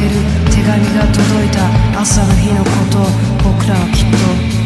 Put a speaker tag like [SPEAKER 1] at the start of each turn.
[SPEAKER 1] いる手紙が届いた朝の日のこと僕らはきっと